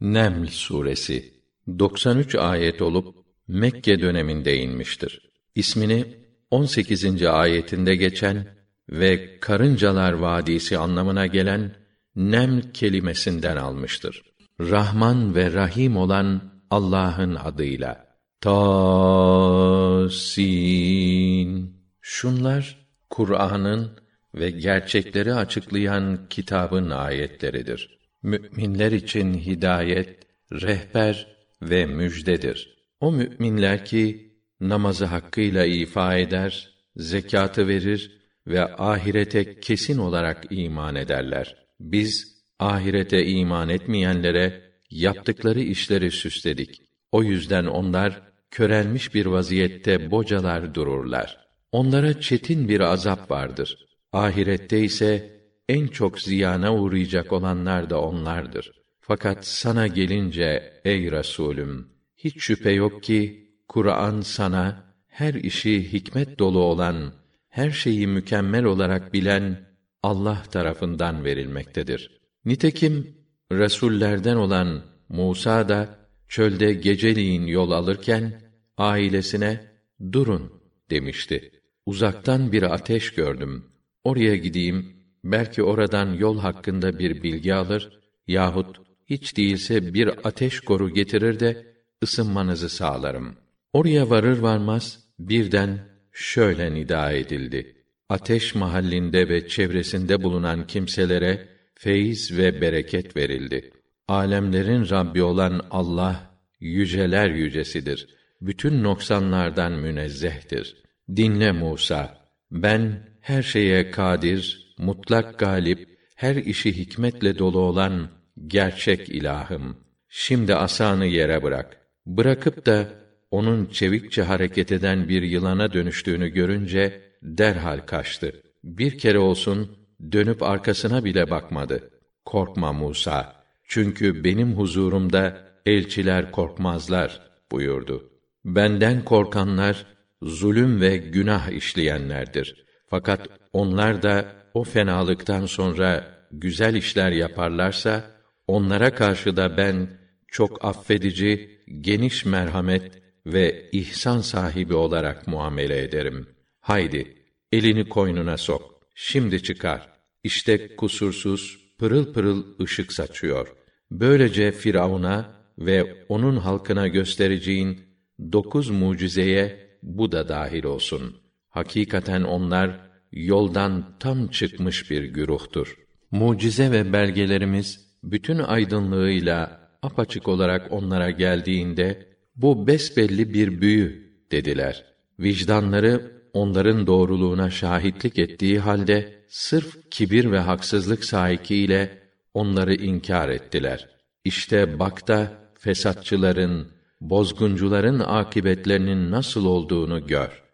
Neml suresi 93 ayet olup Mekke döneminde inmiştir. İsmini 18. ayetinde geçen ve karıncalar vadisi anlamına gelen Neml kelimesinden almıştır. Rahman ve Rahim olan Allah'ın adıyla. Tasin. Şunlar Kur'an'ın ve gerçekleri açıklayan kitabın ayetleridir. Müminler için hidayet, rehber ve müjdedir. O müminler ki namazı hakkıyla ifa eder, zekatı verir ve ahirete kesin olarak iman ederler. Biz ahirete iman etmeyenlere yaptıkları işleri süsledik. O yüzden onlar körelmiş bir vaziyette bocalar dururlar. Onlara çetin bir azap vardır. Ahirette ise en çok ziyana uğrayacak olanlar da onlardır. Fakat sana gelince ey Resulüm hiç şüphe yok ki Kur'an sana her işi hikmet dolu olan, her şeyi mükemmel olarak bilen Allah tarafından verilmektedir. Nitekim resullerden olan Musa da çölde geceliğin yol alırken ailesine durun demişti. Uzaktan bir ateş gördüm. Oraya gideyim, belki oradan yol hakkında bir bilgi alır yahut hiç değilse bir ateş koru getirir de ısınmanızı sağlarım. Oraya varır varmaz birden şöyle nida edildi. Ateş mahallinde ve çevresinde bulunan kimselere feyiz ve bereket verildi. Alemlerin Rabbi olan Allah yüceler yücesidir. Bütün noksanlardan münezzehtir. Dinle Musa, ben her şeye kadir, mutlak galip, her işi hikmetle dolu olan gerçek ilahım. Şimdi asanı yere bırak. Bırakıp da onun çevikçe hareket eden bir yılana dönüştüğünü görünce derhal kaçtı. Bir kere olsun dönüp arkasına bile bakmadı. Korkma Musa. Çünkü benim huzurumda elçiler korkmazlar buyurdu. Benden korkanlar zulüm ve günah işleyenlerdir. Fakat onlar da o fenalıktan sonra güzel işler yaparlarsa onlara karşı da ben çok affedici, geniş merhamet ve ihsan sahibi olarak muamele ederim. Haydi elini koynuna sok. Şimdi çıkar. İşte kusursuz, pırıl pırıl ışık saçıyor. Böylece Firavun'a ve onun halkına göstereceğin dokuz mucizeye bu da dahil olsun. Hakikaten onlar yoldan tam çıkmış bir güruhtur. Mucize ve belgelerimiz bütün aydınlığıyla apaçık olarak onlara geldiğinde bu besbelli bir büyü dediler. Vicdanları onların doğruluğuna şahitlik ettiği halde sırf kibir ve haksızlık sahikiyle onları inkar ettiler. İşte bak da fesatçıların, bozguncuların akibetlerinin nasıl olduğunu gör.